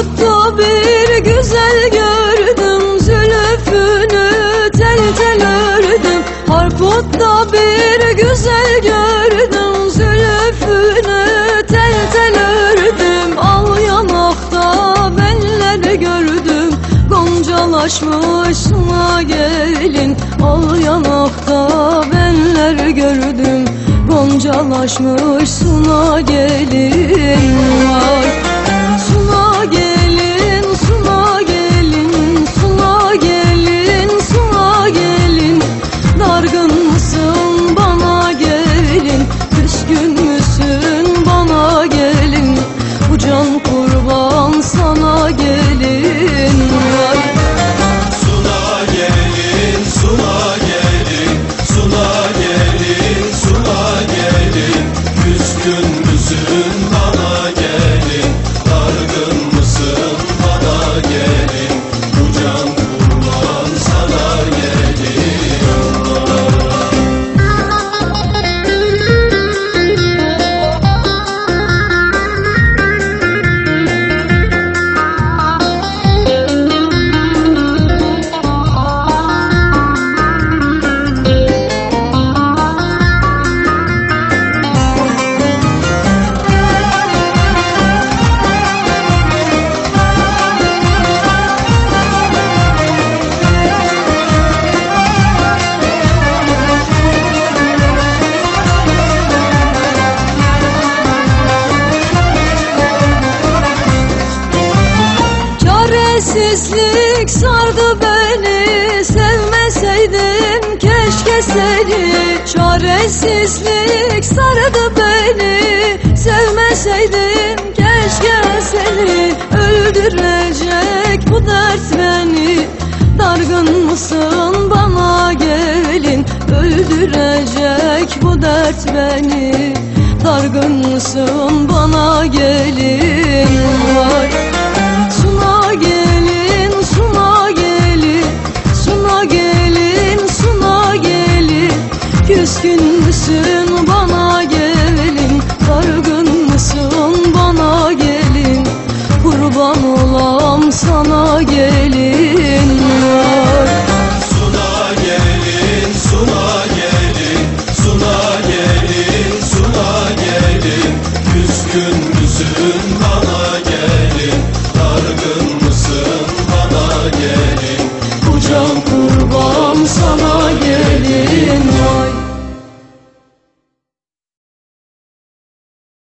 Ufukta bir güzel gördüm Zülfüünü tel tel ördüm. Harput'ta bir güzel gördüm Zülfüünü tel tel ördüm. Al yanakta benleri gördüm Goncalaşmış suna gelin Al yanakta benler gördüm Goncalaşmış suna gelin Yeah. Sensizlik sardı beni. Sevmeseydim keşke seni. Çaresizlik sardı beni. Sevmeseydim keşke seni. Öldürecek bu dert beni. Dargın mısın bana gelin. Öldürecek bu dert beni. Dargın mısın bana gelin? Vay mısın bana gelin Dargın mısın bana gelin? Kurban olam sana gelin. Var Suna gelin, suna gelin Suna gelin, suna gelin. Küskün müsün bana gelin Dargın mısın bana gelin? Kucam kurban sana gelin